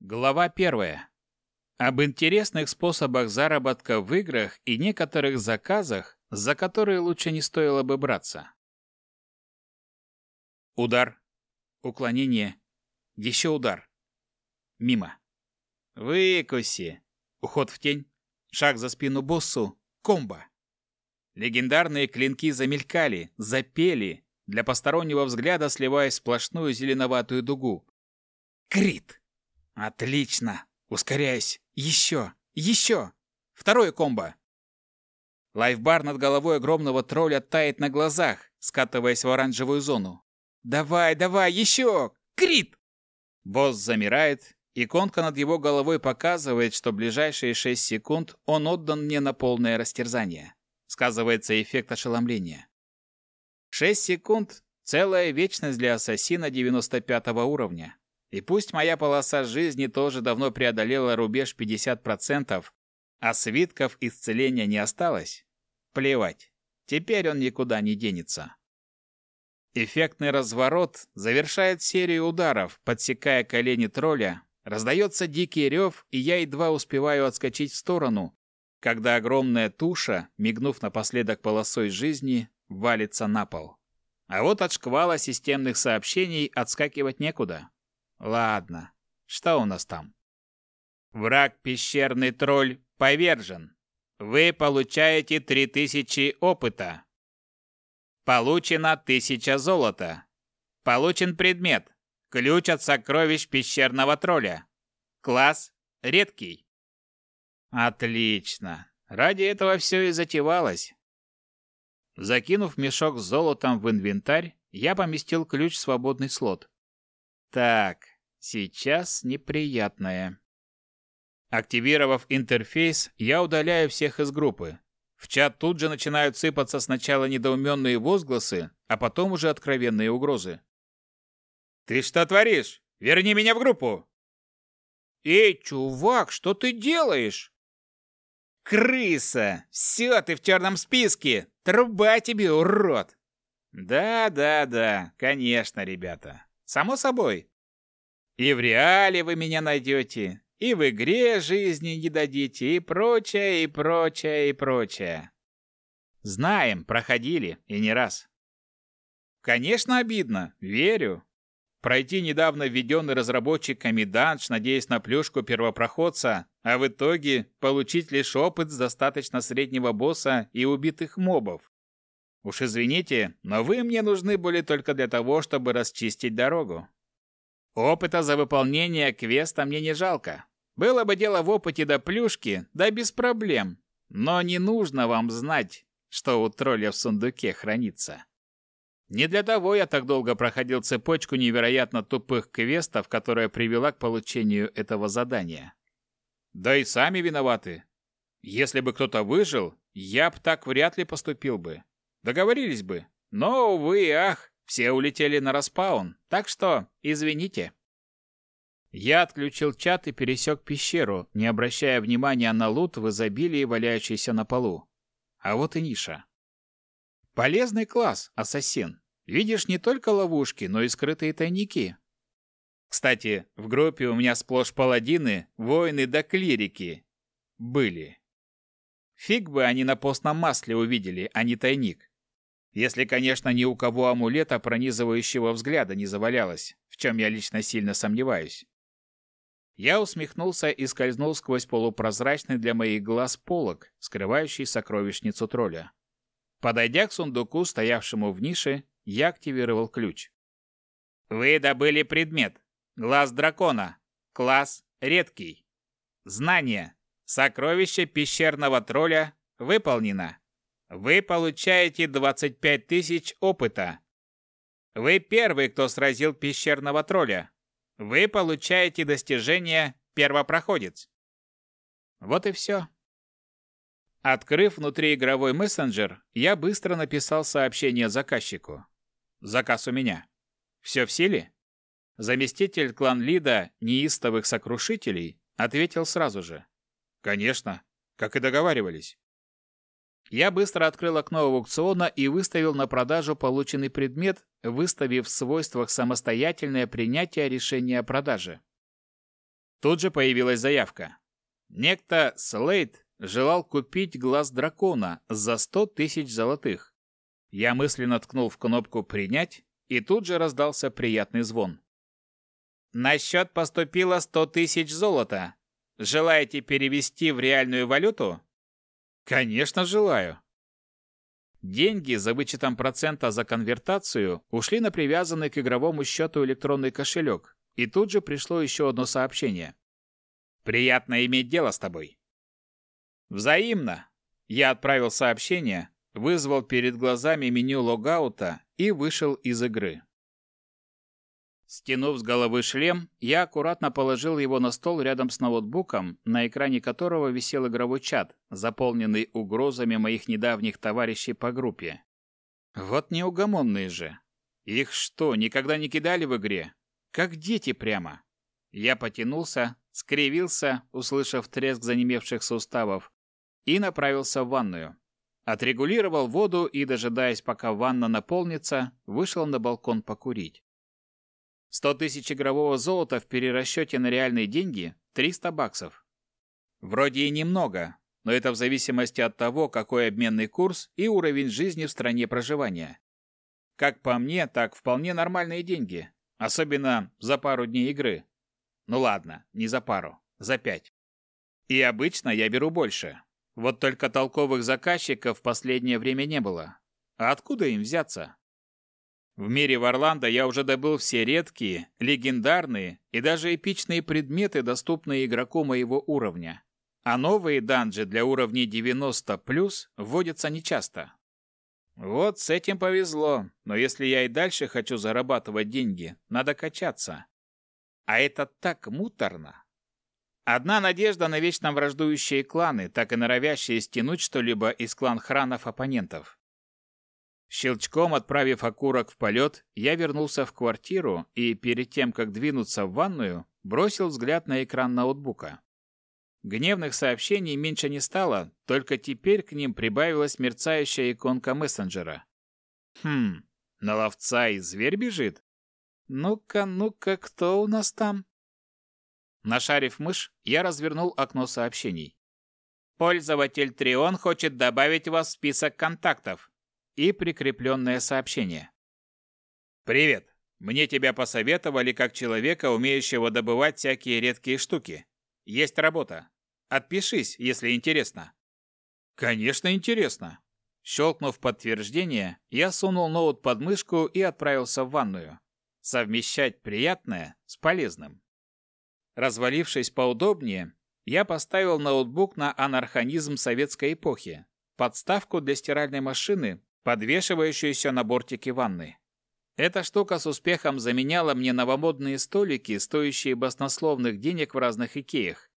Глава первая. Об интересных способах заработка в играх и некоторых заказах, за которые лучше не стоило бы браться. Удар. Уклонение. Еще удар. Мимо. Выкуси. Уход в тень. Шаг за спину боссу. Комбо. Легендарные клинки замелькали, запели, для постороннего взгляда сливаясь в сплошную зеленоватую дугу. Крит! Отлично! Ускоряйся! Еще! Еще! Второе комбо! Лайфбар над головой огромного тролля тает на глазах, скатываясь в оранжевую зону. «Давай, давай, еще! Крит!» Босс замирает, иконка над его головой показывает, что ближайшие 6 секунд он отдан мне на полное растерзание. Сказывается эффект ошеломления. 6 секунд – целая вечность для ассасина 95 уровня. И пусть моя полоса жизни тоже давно преодолела рубеж 50%, а свитков исцеления не осталось, плевать, теперь он никуда не денется. Эффектный разворот завершает серию ударов, подсекая колени тролля, раздается дикий рев, и я едва успеваю отскочить в сторону, когда огромная туша, мигнув напоследок полосой жизни, валится на пол. А вот от шквала системных сообщений отскакивать некуда. Ладно, что у нас там? Враг пещерный тролль повержен. Вы получаете 3000 опыта. Получено 1000 золота. Получен предмет. Ключ от сокровищ пещерного тролля. Класс редкий. Отлично. Ради этого все и затевалось. Закинув мешок с золотом в инвентарь, я поместил ключ в свободный слот. Так, сейчас неприятное. Активировав интерфейс, я удаляю всех из группы. В чат тут же начинают сыпаться сначала недоуменные возгласы, а потом уже откровенные угрозы. «Ты что творишь? Верни меня в группу!» «Эй, чувак, что ты делаешь?» «Крыса! Все, ты в черном списке! Труба тебе, урод!» «Да, да, да, конечно, ребята. Само собой. И в реале вы меня найдете, и в игре жизни не дадите, и прочее, и прочее, и прочее. Знаем, проходили, и не раз. Конечно, обидно, верю. Пройти недавно введенный разработчиками данж, надеясь на плюшку первопроходца, а в итоге получить лишь опыт с достаточно среднего босса и убитых мобов. Уж извините, но вы мне нужны были только для того, чтобы расчистить дорогу. Опыта за выполнение квеста мне не жалко. Было бы дело в опыте до плюшки, да без проблем. Но не нужно вам знать, что у тролля в сундуке хранится. Не для того я так долго проходил цепочку невероятно тупых квестов, которая привела к получению этого задания. Да и сами виноваты. Если бы кто-то выжил, я б так вряд ли поступил бы. Договорились бы. Но, увы ах, все улетели на распаун, так что извините. Я отключил чат и пересек пещеру, не обращая внимания на лут в изобилии, валяющийся на полу. А вот и ниша. Полезный класс, ассасин. Видишь не только ловушки, но и скрытые тайники. Кстати, в группе у меня сплошь паладины, воины да клирики. Были. Фиг бы они на постном масле увидели, а не тайник. Если, конечно, ни у кого амулета пронизывающего взгляда не завалялось, в чем я лично сильно сомневаюсь. Я усмехнулся и скользнул сквозь полупрозрачный для моих глаз полог, скрывающий сокровищницу тролля. Подойдя к сундуку, стоявшему в нише, я активировал ключ. Вы добыли предмет. Глаз дракона. Класс редкий. Знание. Сокровище пещерного тролля выполнено. Вы получаете 25 тысяч опыта. Вы первый, кто сразил пещерного тролля. Вы получаете достижение «Первопроходец». Вот и все. Открыв внутриигровой мессенджер, я быстро написал сообщение заказчику. Заказ у меня. Все в силе? Заместитель клан-лида неистовых сокрушителей ответил сразу же. Конечно, как и договаривались. Я быстро открыл окно аукциона и выставил на продажу полученный предмет, выставив в свойствах самостоятельное принятие решения о продаже. Тут же появилась заявка. Некто Слейд желал купить глаз дракона за сто тысяч золотых. Я мысленно ткнул в кнопку «Принять», и тут же раздался приятный звон. На счет поступило сто тысяч золота. Желаете перевести в реальную валюту? Конечно, желаю. Деньги за вычетом процента за конвертацию ушли на привязанный к игровому счету электронный кошелек, и тут же пришло еще одно сообщение. «Приятно иметь дело с тобой». «Взаимно». Я отправил сообщение, вызвал перед глазами меню логаута и вышел из игры. Стянув с головы шлем, я аккуратно положил его на стол рядом с ноутбуком, на экране которого висел игровой чат, заполненный угрозами моих недавних товарищей по группе. Вот неугомонные же. Их что, никогда не кидали в игре? Как дети прямо. Я потянулся, скривился, услышав треск занемевших суставов, и направился в ванную. Отрегулировал воду и, дожидаясь, пока ванна наполнится, вышел на балкон покурить. Сто тысяч игрового золота в перерасчете на реальные деньги – 300 баксов. Вроде и немного, но это в зависимости от того, какой обменный курс и уровень жизни в стране проживания. Как по мне, так вполне нормальные деньги, особенно за пару дней игры. Ну ладно, не за пару, за пять. И обычно я беру больше. Вот только толковых заказчиков в последнее время не было. А откуда им взяться? В мире Варланда я уже добыл все редкие, легендарные и даже эпичные предметы, доступные игроку моего уровня. А новые данжи для уровней 90+, вводятся нечасто. Вот с этим повезло, но если я и дальше хочу зарабатывать деньги, надо качаться. А это так муторно. Одна надежда на вечно враждующие кланы, так и норовящие стянуть что-либо из клан-хранов оппонентов. Щелчком отправив окурок в полет, я вернулся в квартиру и, перед тем, как двинуться в ванную, бросил взгляд на экран ноутбука. Гневных сообщений меньше не стало, только теперь к ним прибавилась мерцающая иконка мессенджера. Хм, на ловца и зверь бежит? Ну-ка, ну-ка, кто у нас там? Нашарив мышь, я развернул окно сообщений. Пользователь Трион хочет добавить вас в список контактов и прикрепленное сообщение. «Привет! Мне тебя посоветовали как человека, умеющего добывать всякие редкие штуки. Есть работа. Отпишись, если интересно». «Конечно, интересно». Щелкнув подтверждение, я сунул ноут под мышку и отправился в ванную. Совмещать приятное с полезным. Развалившись поудобнее, я поставил ноутбук на анархонизм советской эпохи, подставку для стиральной машины подвешивающуюся на бортике ванны. Эта штука с успехом заменяла мне новомодные столики, стоящие баснословных денег в разных икеях.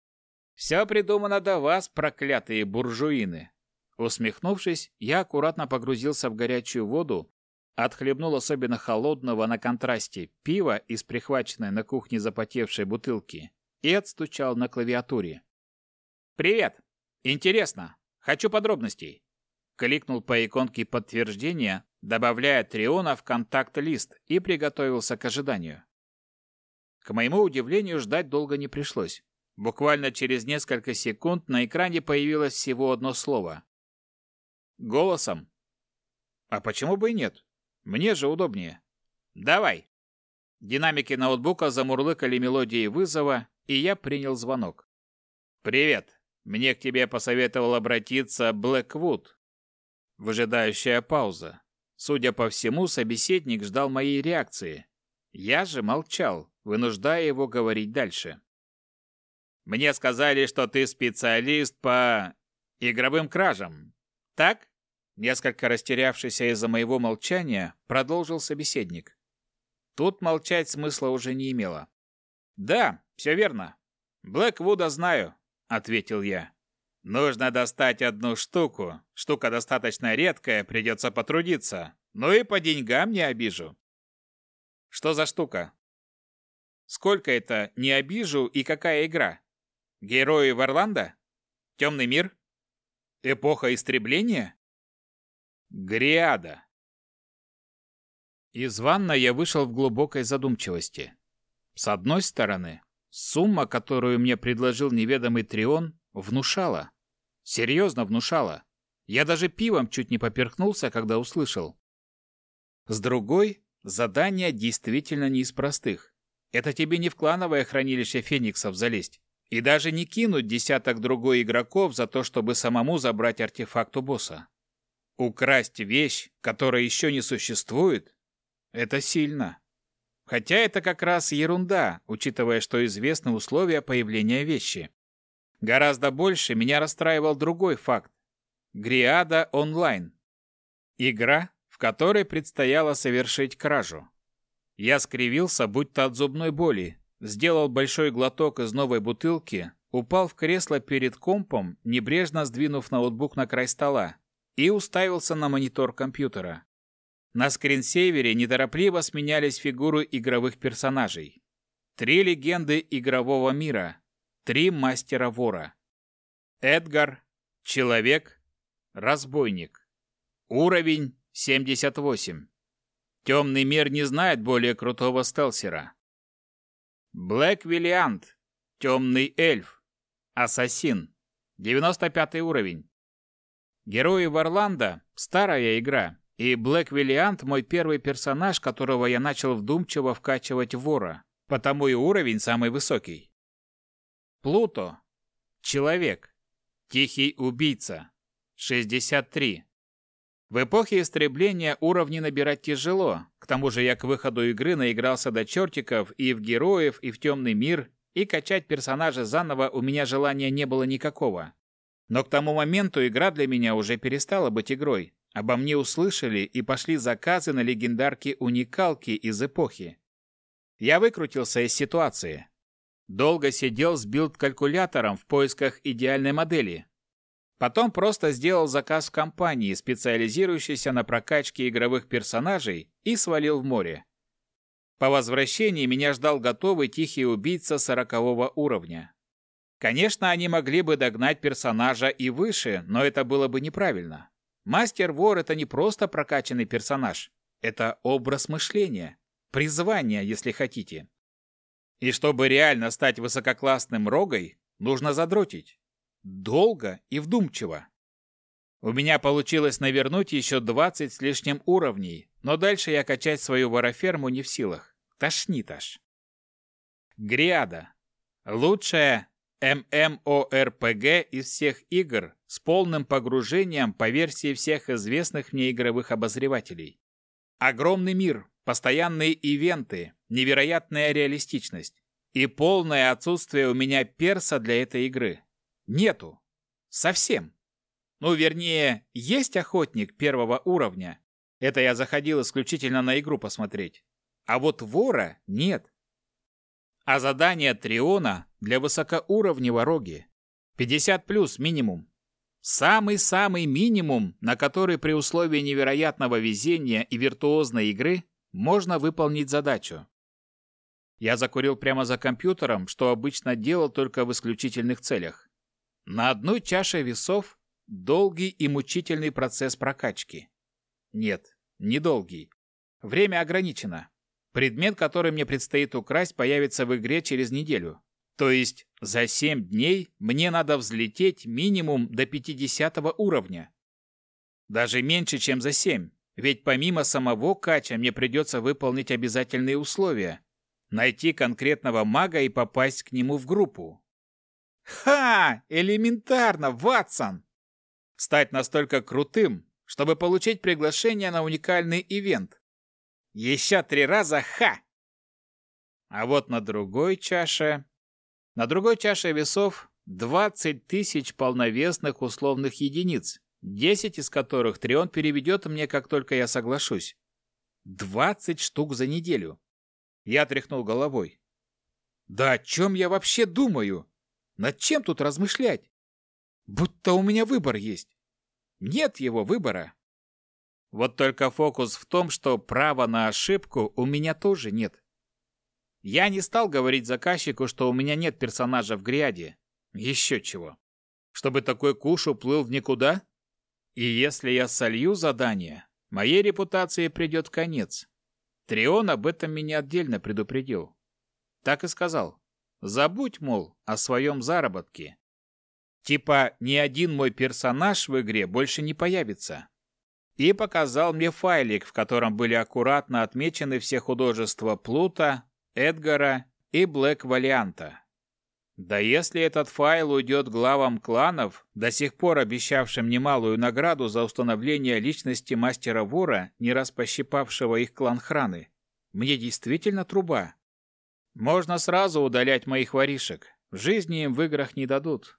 «Все придумано до вас, проклятые буржуины!» Усмехнувшись, я аккуратно погрузился в горячую воду, отхлебнул особенно холодного на контрасте пива из прихваченной на кухне запотевшей бутылки и отстучал на клавиатуре. «Привет! Интересно. Хочу подробностей кликнул по иконке подтверждения, добавляя Триона в контакт-лист и приготовился к ожиданию. К моему удивлению, ждать долго не пришлось. Буквально через несколько секунд на экране появилось всего одно слово. Голосом. А почему бы и нет? Мне же удобнее. Давай. Динамики ноутбука замурлыкали мелодии вызова, и я принял звонок. Привет. Мне к тебе посоветовал обратиться Блэквуд, Выжидающая пауза. Судя по всему, собеседник ждал моей реакции. Я же молчал, вынуждая его говорить дальше. «Мне сказали, что ты специалист по игровым кражам. Так?» Несколько растерявшийся из-за моего молчания, продолжил собеседник. Тут молчать смысла уже не имело. «Да, все верно. Блэквуда знаю», — ответил я. Нужно достать одну штуку. Штука достаточно редкая, придется потрудиться. Ну и по деньгам не обижу. Что за штука? Сколько это не обижу и какая игра? Герои Варланда? Темный мир? Эпоха истребления? Гриада. Из ванной я вышел в глубокой задумчивости. С одной стороны, Сумма, которую мне предложил неведомый Трион, внушала. Серьезно внушала. Я даже пивом чуть не поперхнулся, когда услышал. С другой, задание действительно не из простых. Это тебе не в клановое хранилище фениксов залезть. И даже не кинуть десяток другой игроков за то, чтобы самому забрать артефакт у босса. Украсть вещь, которая еще не существует, это сильно. Хотя это как раз ерунда, учитывая, что известны условия появления вещи. Гораздо больше меня расстраивал другой факт. Гриада онлайн. Игра, в которой предстояло совершить кражу. Я скривился, будто от зубной боли, сделал большой глоток из новой бутылки, упал в кресло перед компом, небрежно сдвинув ноутбук на край стола, и уставился на монитор компьютера. На скринсейвере неторопливо сменялись фигуры игровых персонажей. Три легенды игрового мира, три мастера вора. Эдгар, Человек, Разбойник. Уровень 78. Темный мир не знает более крутого стелсера. Блэк Виллиант, Темный эльф, Ассасин. 95 уровень. Герои Варланда – старая игра, и Блэк Виллиант – мой первый персонаж, которого я начал вдумчиво вкачивать вора, потому и уровень самый высокий. Плуто. Человек. Тихий убийца. 63. В эпохе истребления уровни набирать тяжело, к тому же я к выходу игры наигрался до чертиков и в героев, и в темный мир, и качать персонажа заново у меня желания не было никакого. Но к тому моменту игра для меня уже перестала быть игрой, Обо мне услышали и пошли заказы на легендарки-уникалки из эпохи. Я выкрутился из ситуации. Долго сидел с билд-калькулятором в поисках идеальной модели. Потом просто сделал заказ в компании, специализирующейся на прокачке игровых персонажей, и свалил в море. По возвращении меня ждал готовый тихий убийца сорокового уровня. Конечно, они могли бы догнать персонажа и выше, но это было бы неправильно. Мастер-вор – это не просто прокачанный персонаж. Это образ мышления. Призвание, если хотите. И чтобы реально стать высококлассным рогой, нужно задротить. Долго и вдумчиво. У меня получилось навернуть еще 20 с лишним уровней, но дальше я качать свою вороферму не в силах. Тошнит аж. Гриада. Лучшая MMORPG из всех игр с полным погружением по версии всех известных мне игровых обозревателей. Огромный мир, постоянные ивенты, невероятная реалистичность и полное отсутствие у меня перса для этой игры. Нету. Совсем. Ну, вернее, есть охотник первого уровня. Это я заходил исключительно на игру посмотреть. А вот вора нет. А задание Триона для высокоуровневой роги. 50 плюс минимум. Самый-самый минимум, на который при условии невероятного везения и виртуозной игры можно выполнить задачу. Я закурил прямо за компьютером, что обычно делал только в исключительных целях. На одной чаше весов долгий и мучительный процесс прокачки. Нет, недолгий. Время ограничено. Предмет, который мне предстоит украсть, появится в игре через неделю. То есть за 7 дней мне надо взлететь минимум до 50 уровня. Даже меньше, чем за 7. Ведь помимо самого кача мне придется выполнить обязательные условия. Найти конкретного мага и попасть к нему в группу. Ха! Элементарно, Ватсон! Стать настолько крутым, чтобы получить приглашение на уникальный ивент. Еще три раза ха! А вот на другой чаше... На другой чаше весов 20 тысяч полновесных условных единиц, 10 из которых Трион переведет мне, как только я соглашусь. 20 штук за неделю. Я тряхнул головой. Да о чем я вообще думаю? Над чем тут размышлять? Будто у меня выбор есть. Нет его выбора. Вот только фокус в том, что права на ошибку у меня тоже нет. Я не стал говорить заказчику, что у меня нет персонажа в гряде. Еще чего. Чтобы такой куш уплыл в никуда? И если я солью задание, моей репутации придет конец. Трион об этом меня отдельно предупредил. Так и сказал. Забудь, мол, о своем заработке. Типа, ни один мой персонаж в игре больше не появится. И показал мне файлик, в котором были аккуратно отмечены все художества Плута, Эдгара и Блэк Валианта. Да если этот файл уйдет главам кланов, до сих пор обещавшим немалую награду за установление личности мастера вора, не раз пощипавшего их клан храны, мне действительно труба. Можно сразу удалять моих воришек. Жизни им в играх не дадут.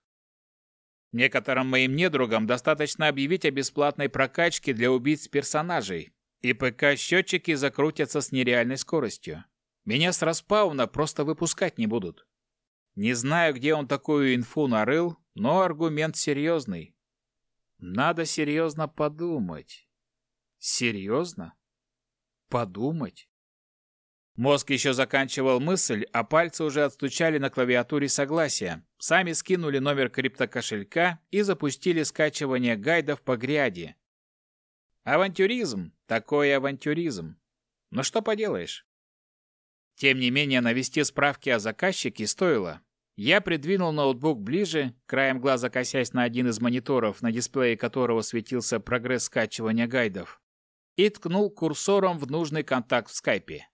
Некоторым моим недругам достаточно объявить о бесплатной прокачке для убийц персонажей, и ПК-счетчики закрутятся с нереальной скоростью. Меня с распауна просто выпускать не будут. Не знаю, где он такую инфу нарыл, но аргумент серьезный. Надо серьезно подумать. Серьезно? Подумать? Мозг еще заканчивал мысль, а пальцы уже отстучали на клавиатуре согласия. Сами скинули номер криптокошелька и запустили скачивание гайдов по гряди. Авантюризм, такой авантюризм. Но что поделаешь? Тем не менее, навести справки о заказчике стоило. Я придвинул ноутбук ближе, краем глаза косясь на один из мониторов, на дисплее которого светился прогресс скачивания гайдов, и ткнул курсором в нужный контакт в скайпе.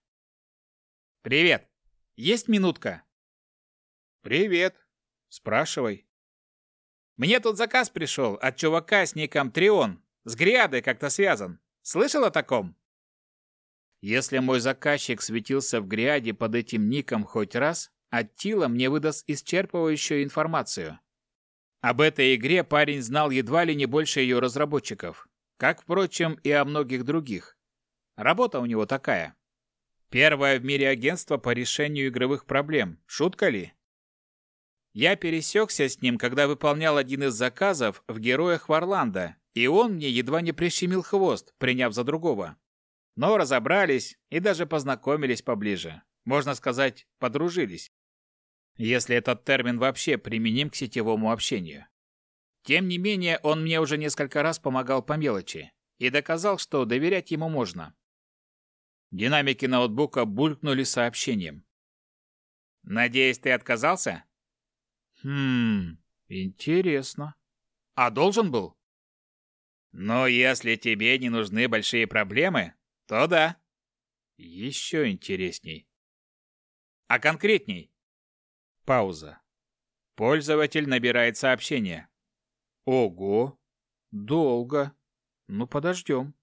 «Привет! Есть минутка?» «Привет! Спрашивай». «Мне тут заказ пришел от чувака с ником Трион. С Гриадой как-то связан. Слышал о таком?» Если мой заказчик светился в Гриаде под этим ником хоть раз, Аттила мне выдаст исчерпывающую информацию. Об этой игре парень знал едва ли не больше ее разработчиков, как, впрочем, и о многих других. Работа у него такая Первое в мире агентство по решению игровых проблем. Шутка ли? Я пересекся с ним, когда выполнял один из заказов в «Героях Варланда», и он мне едва не прищемил хвост, приняв за другого. Но разобрались и даже познакомились поближе. Можно сказать, подружились. Если этот термин вообще применим к сетевому общению. Тем не менее, он мне уже несколько раз помогал по мелочи и доказал, что доверять ему можно. Динамики ноутбука булькнули сообщением. «Надеюсь, ты отказался?» «Хм, интересно. А должен был?» «Но если тебе не нужны большие проблемы, то да». «Еще интересней». «А конкретней?» Пауза. Пользователь набирает сообщение. «Ого! Долго. Ну, подождем».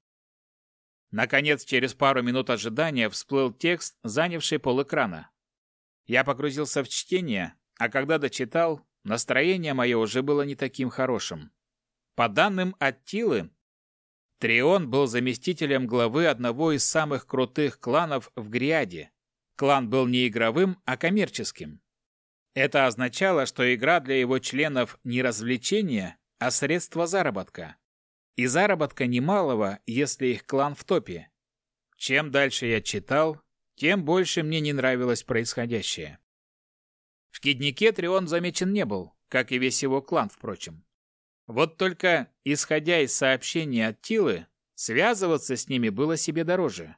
Наконец, через пару минут ожидания всплыл текст, занявший полэкрана. Я погрузился в чтение, а когда дочитал, настроение мое уже было не таким хорошим. По данным Аттилы, Трион был заместителем главы одного из самых крутых кланов в Гриаде. Клан был не игровым, а коммерческим. Это означало, что игра для его членов не развлечение, а средство заработка. И заработка немалого, если их клан в топе. Чем дальше я читал, тем больше мне не нравилось происходящее. В Киднике Трион замечен не был, как и весь его клан, впрочем. Вот только, исходя из сообщений от Тилы, связываться с ними было себе дороже.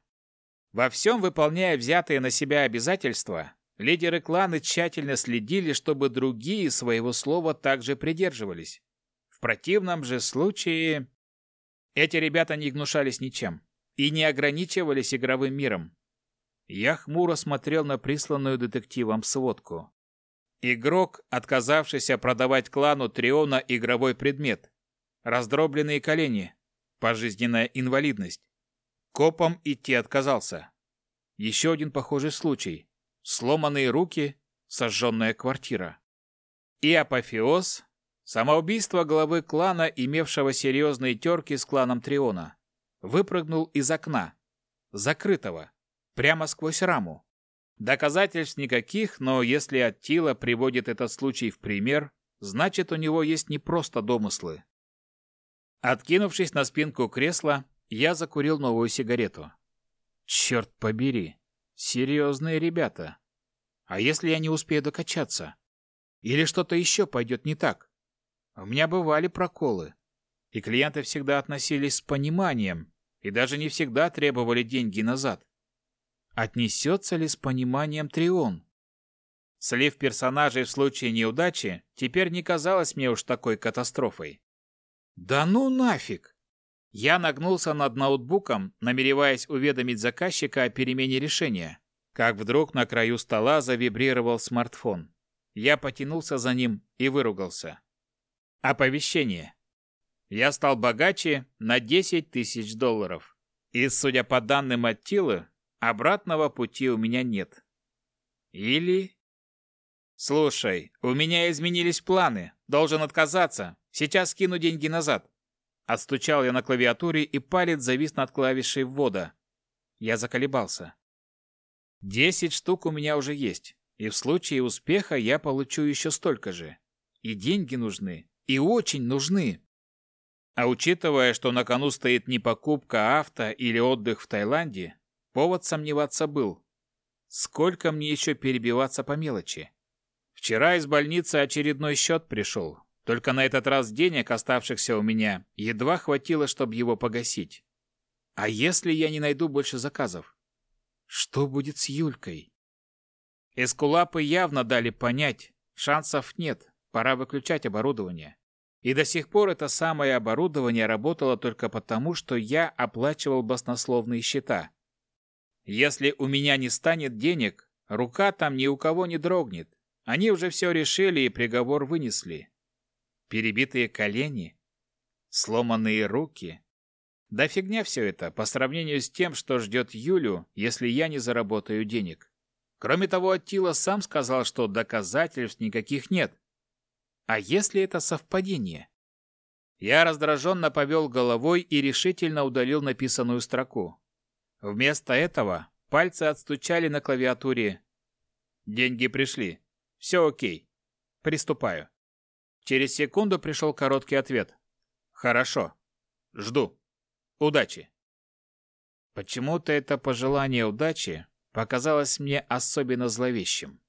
Во всем выполняя взятые на себя обязательства, лидеры клана тщательно следили, чтобы другие своего слова также придерживались. В противном же случае... Эти ребята не гнушались ничем и не ограничивались игровым миром. Я хмуро смотрел на присланную детективом сводку. Игрок, отказавшийся продавать клану Триона игровой предмет. Раздробленные колени. Пожизненная инвалидность. Копом идти отказался. Еще один похожий случай. Сломанные руки, сожженная квартира. И апофеоз Самоубийство главы клана, имевшего серьезные терки с кланом Триона. Выпрыгнул из окна. Закрытого. Прямо сквозь раму. Доказательств никаких, но если Аттила приводит этот случай в пример, значит, у него есть не просто домыслы. Откинувшись на спинку кресла, я закурил новую сигарету. Черт побери, серьезные ребята. А если я не успею докачаться? Или что-то еще пойдет не так? У меня бывали проколы, и клиенты всегда относились с пониманием и даже не всегда требовали деньги назад. Отнесется ли с пониманием Трион? Слив персонажей в случае неудачи теперь не казалось мне уж такой катастрофой. Да ну нафиг! Я нагнулся над ноутбуком, намереваясь уведомить заказчика о перемене решения, как вдруг на краю стола завибрировал смартфон. Я потянулся за ним и выругался. Оповещение. Я стал богаче на 10 тысяч долларов. И, судя по данным от Тилы, обратного пути у меня нет. Или... Слушай, у меня изменились планы. Должен отказаться. Сейчас скину деньги назад. Отстучал я на клавиатуре, и палец завис над клавишей ввода. Я заколебался. Десять штук у меня уже есть. И в случае успеха я получу еще столько же. И деньги нужны. И очень нужны. А учитывая, что на кону стоит не покупка авто или отдых в Таиланде, повод сомневаться был. Сколько мне еще перебиваться по мелочи? Вчера из больницы очередной счет пришел. Только на этот раз денег, оставшихся у меня, едва хватило, чтобы его погасить. А если я не найду больше заказов? Что будет с Юлькой? Эскулапы явно дали понять, шансов нет, пора выключать оборудование. И до сих пор это самое оборудование работало только потому, что я оплачивал баснословные счета. Если у меня не станет денег, рука там ни у кого не дрогнет. Они уже все решили и приговор вынесли. Перебитые колени, сломанные руки. Да фигня все это по сравнению с тем, что ждет Юлю, если я не заработаю денег. Кроме того, Аттила сам сказал, что доказательств никаких нет. А если это совпадение? Я раздраженно повел головой и решительно удалил написанную строку. Вместо этого пальцы отстучали на клавиатуре. Деньги пришли. Все окей. Приступаю. Через секунду пришел короткий ответ. Хорошо. Жду. Удачи. Почему-то это пожелание удачи показалось мне особенно зловещим.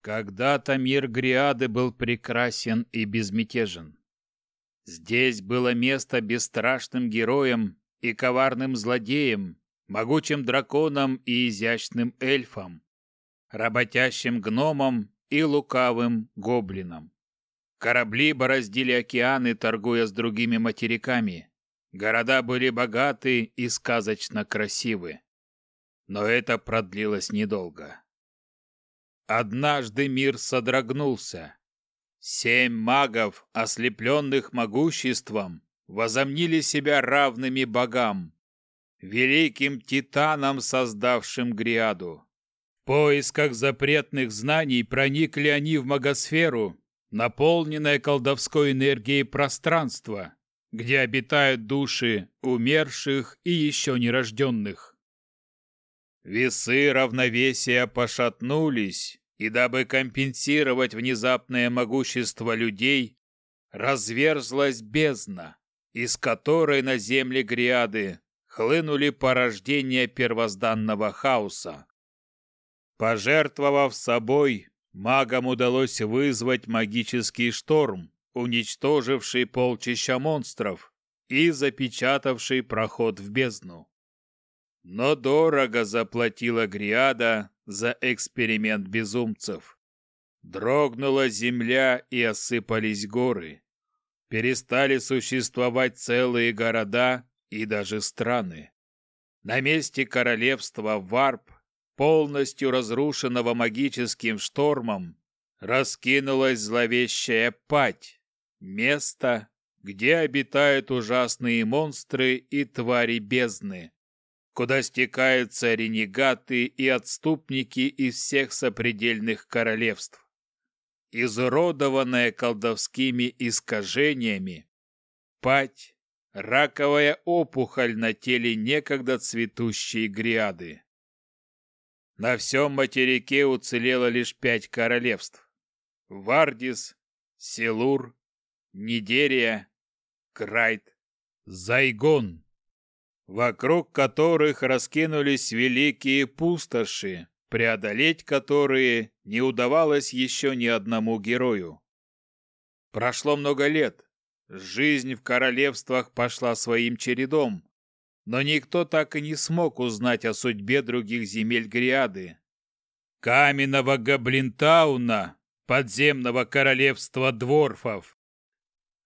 Когда-то мир Гриады был прекрасен и безмятежен. Здесь было место бесстрашным героям и коварным злодеям, могучим драконам и изящным эльфам, работящим гномам и лукавым гоблинам. Корабли бороздили океаны, торгуя с другими материками. Города были богаты и сказочно красивы. Но это продлилось недолго. Однажды мир содрогнулся. Семь магов, ослепленных могуществом, возомнили себя равными богам, великим титанам, создавшим Гриаду. В поисках запретных знаний проникли они в магосферу, наполненное колдовской энергией пространство, где обитают души умерших и еще нерожденных. Весы равновесия пошатнулись, и дабы компенсировать внезапное могущество людей, разверзлась бездна, из которой на земле Гриады хлынули порождения первозданного хаоса. Пожертвовав собой, магам удалось вызвать магический шторм, уничтоживший полчища монстров и запечатавший проход в бездну. Но дорого заплатила Гриада за эксперимент безумцев. Дрогнула земля и осыпались горы. Перестали существовать целые города и даже страны. На месте королевства Варп, полностью разрушенного магическим штормом, раскинулась зловещая пать, место, где обитают ужасные монстры и твари бездны куда стекаются ренегаты и отступники из всех сопредельных королевств. Изуродованная колдовскими искажениями, пать, раковая опухоль на теле некогда цветущей гряды. На всем материке уцелело лишь пять королевств. Вардис, Селур, Нидерия, Крайт, Зайгон вокруг которых раскинулись великие пустоши, преодолеть которые не удавалось еще ни одному герою. Прошло много лет, жизнь в королевствах пошла своим чередом, но никто так и не смог узнать о судьбе других земель Гриады. каменного Гоблинтауна, подземного королевства дворфов,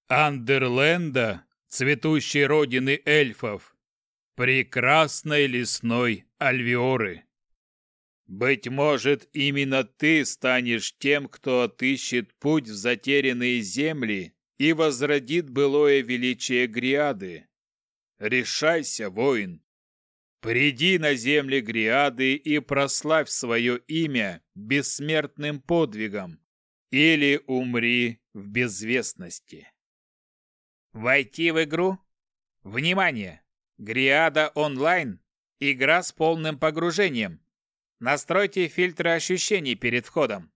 Андерленда, цветущей родины эльфов, прекрасной лесной Альвиоры. Быть может, именно ты станешь тем, кто отыщет путь в затерянные земли и возродит былое величие Гриады. Решайся, воин. Приди на земли Гриады и прославь свое имя бессмертным подвигом, или умри в безвестности. Войти в игру? Внимание! Гриада онлайн. Игра с полным погружением. Настройте фильтры ощущений перед входом.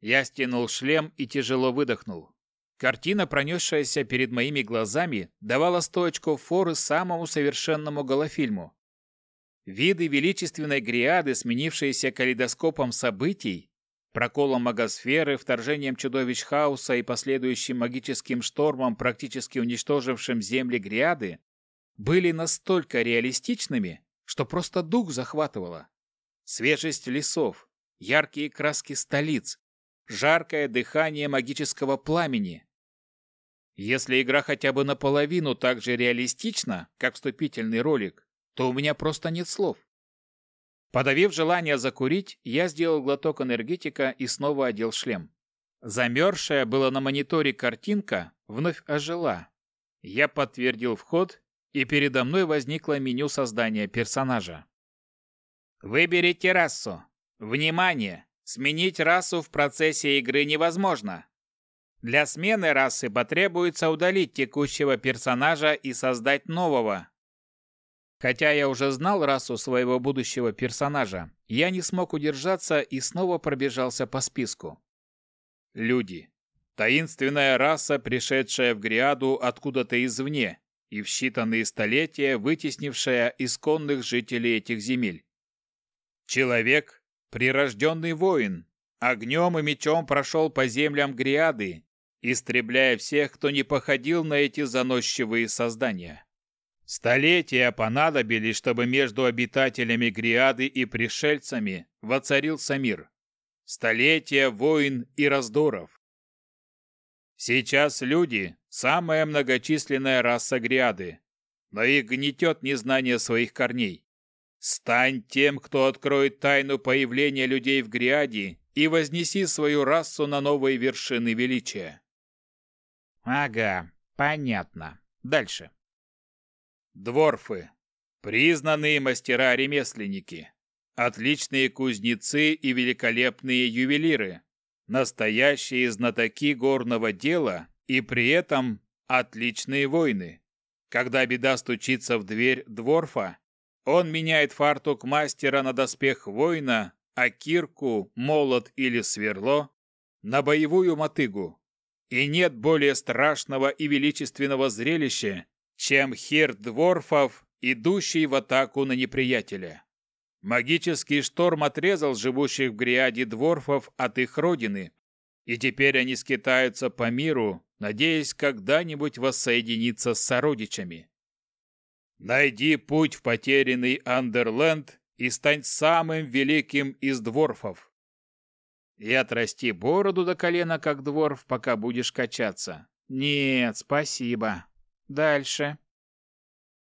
Я стянул шлем и тяжело выдохнул. Картина, пронесшаяся перед моими глазами, давала сто очков форы самому совершенному голофильму. Виды величественной гриады, сменившиеся калейдоскопом событий, проколом магосферы, вторжением чудовищ хаоса и последующим магическим штормом, практически уничтожившим земли гриады, были настолько реалистичными, что просто дух захватывало. Свежесть лесов, яркие краски столиц, жаркое дыхание магического пламени. Если игра хотя бы наполовину так же реалистична, как вступительный ролик, то у меня просто нет слов. Подавив желание закурить, я сделал глоток энергетика и снова одел шлем. Замерзшая была на мониторе картинка вновь ожила. Я подтвердил вход и передо мной возникло меню создания персонажа. Выберите расу. Внимание! Сменить расу в процессе игры невозможно. Для смены расы потребуется удалить текущего персонажа и создать нового. Хотя я уже знал расу своего будущего персонажа, я не смог удержаться и снова пробежался по списку. Люди. Таинственная раса, пришедшая в Гриаду откуда-то извне, и в считанные столетия вытеснившая исконных жителей этих земель. Человек – прирожденный воин, огнем и мечом прошел по землям Гриады, истребляя всех, кто не походил на эти заносчивые создания. Столетия понадобились, чтобы между обитателями Гриады и пришельцами воцарился мир. Столетия войн и раздоров. Сейчас люди – самая многочисленная раса Гриады, но их гнетет незнание своих корней. Стань тем, кто откроет тайну появления людей в Гриаде и вознеси свою расу на новые вершины величия. Ага, понятно. Дальше. Дворфы. Признанные мастера-ремесленники. Отличные кузнецы и великолепные ювелиры настоящие знатоки горного дела и при этом отличные воины. Когда беда стучится в дверь дворфа, он меняет фартук мастера на доспех воина, а кирку, молот или сверло на боевую мотыгу. И нет более страшного и величественного зрелища, чем хер дворфов, идущий в атаку на неприятеля. Магический шторм отрезал живущих в Гриаде дворфов от их родины, и теперь они скитаются по миру, надеясь когда-нибудь воссоединиться с сородичами. Найди путь в потерянный Андерленд и стань самым великим из дворфов. И отрасти бороду до колена, как дворф, пока будешь качаться. Нет, спасибо. Дальше.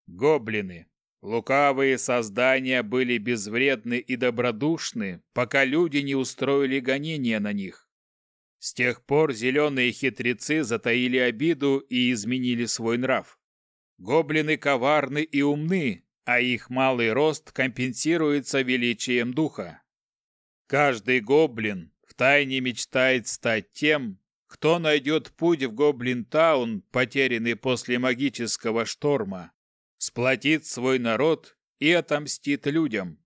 Гоблины. Лукавые создания были безвредны и добродушны, пока люди не устроили гонения на них. С тех пор зеленые хитрецы затаили обиду и изменили свой нрав. Гоблины коварны и умны, а их малый рост компенсируется величием духа. Каждый гоблин втайне мечтает стать тем, кто найдет путь в Гоблин-таун, потерянный после магического шторма сплотит свой народ и отомстит людям.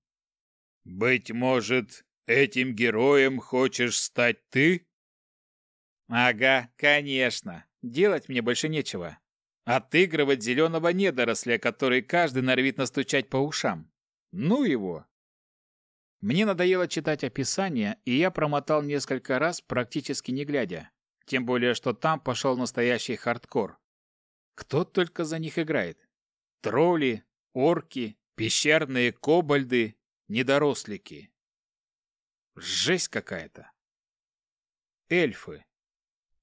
Быть может, этим героем хочешь стать ты? Ага, конечно. Делать мне больше нечего. Отыгрывать зеленого недоросля, который каждый норовит настучать по ушам. Ну его. Мне надоело читать описание, и я промотал несколько раз, практически не глядя. Тем более, что там пошел настоящий хардкор. Кто только за них играет. Тролли, орки, пещерные кобальды, недорослики. Жесть какая-то. Эльфы.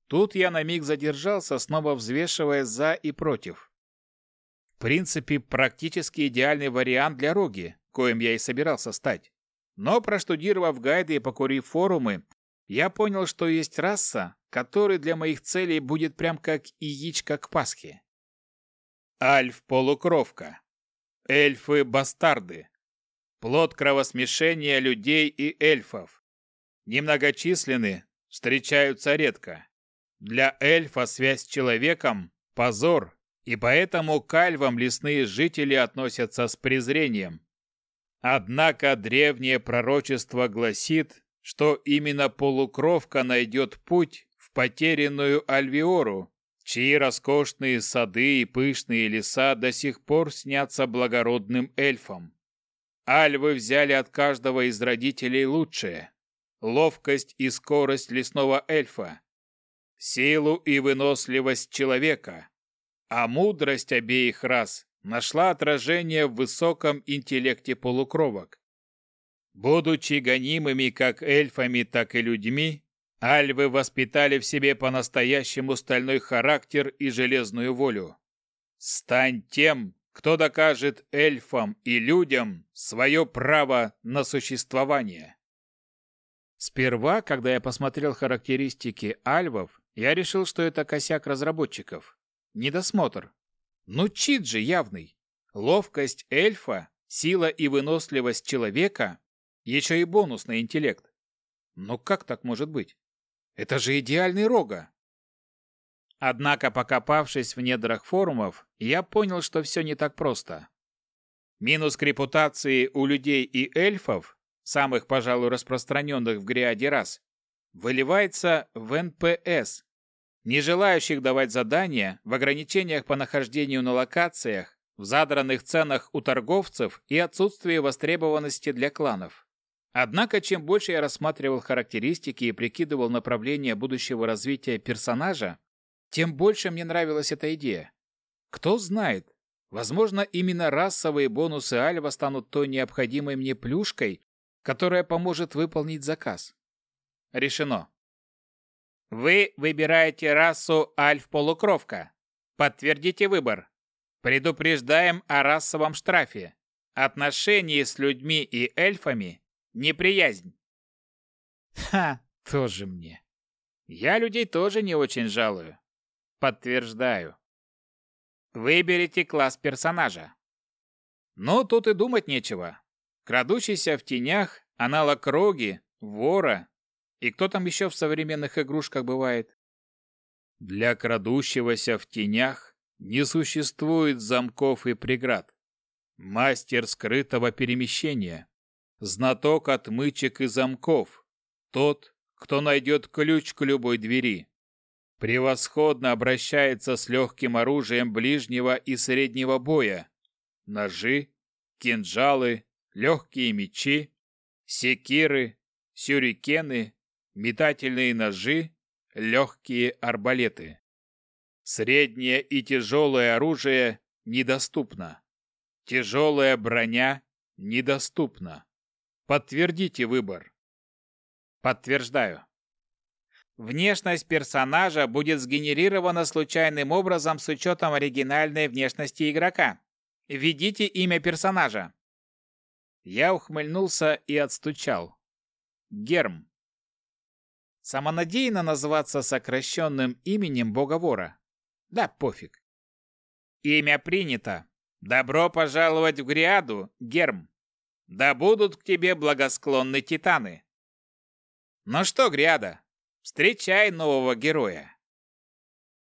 Тут я на миг задержался, снова взвешивая за и против. В принципе, практически идеальный вариант для Роги, коим я и собирался стать. Но проштудировав гайды и покурив форумы, я понял, что есть раса, которая для моих целей будет прям как яичко к Пасхе. Альф-полукровка. Эльфы-бастарды. Плод кровосмешения людей и эльфов. Немногочисленны, встречаются редко. Для эльфа связь с человеком – позор, и поэтому к альвам лесные жители относятся с презрением. Однако древнее пророчество гласит, что именно полукровка найдет путь в потерянную Альвиору, чьи роскошные сады и пышные леса до сих пор снятся благородным эльфам. Альвы взяли от каждого из родителей лучшее – ловкость и скорость лесного эльфа, силу и выносливость человека, а мудрость обеих рас нашла отражение в высоком интеллекте полукровок. Будучи гонимыми как эльфами, так и людьми, альвы воспитали в себе по-настоящему стальной характер и железную волю. Стань тем, кто докажет эльфам и людям свое право на существование. Сперва, когда я посмотрел характеристики альвов, я решил, что это косяк разработчиков. Недосмотр. Ну чит же явный. Ловкость эльфа, сила и выносливость человека, еще и бонус на интеллект. Но как так может быть? Это же идеальный рога. Однако, покопавшись в недрах форумов, я понял, что все не так просто. Минус к репутации у людей и эльфов, самых, пожалуй, распространенных в Гриаде рас, выливается в НПС, не желающих давать задания, в ограничениях по нахождению на локациях, в задранных ценах у торговцев и отсутствии востребованности для кланов. Однако, чем больше я рассматривал характеристики и прикидывал направление будущего развития персонажа, тем больше мне нравилась эта идея. Кто знает, возможно, именно расовые бонусы Альва станут той необходимой мне плюшкой, которая поможет выполнить заказ. Решено. Вы выбираете расу Альф-полукровка. Подтвердите выбор. Предупреждаем о расовом штрафе. Отношении с людьми и эльфами – неприязнь. Ха, тоже мне. Я людей тоже не очень жалую. Подтверждаю. Выберите класс персонажа. Ну, тут и думать нечего. Крадущийся в тенях, аналог роги, вора и кто там еще в современных игрушках бывает? Для крадущегося в тенях не существует замков и преград. Мастер скрытого перемещения, знаток отмычек и замков, тот, кто найдет ключ к любой двери. Превосходно обращается с легким оружием ближнего и среднего боя. Ножи, кинжалы, легкие мечи, секиры, сюрикены, метательные ножи, легкие арбалеты. Среднее и тяжелое оружие недоступно. Тяжелая броня недоступна. Подтвердите выбор. Подтверждаю. Внешность персонажа будет сгенерирована случайным образом с учетом оригинальной внешности игрока. Введите имя персонажа. Я ухмыльнулся и отстучал. Герм. Самонадеянно называться сокращенным именем Боговора. Да пофиг. Имя принято. Добро пожаловать в Гриаду, Герм. Да будут к тебе благосклонны титаны. Ну что, Гриада, встречай нового героя.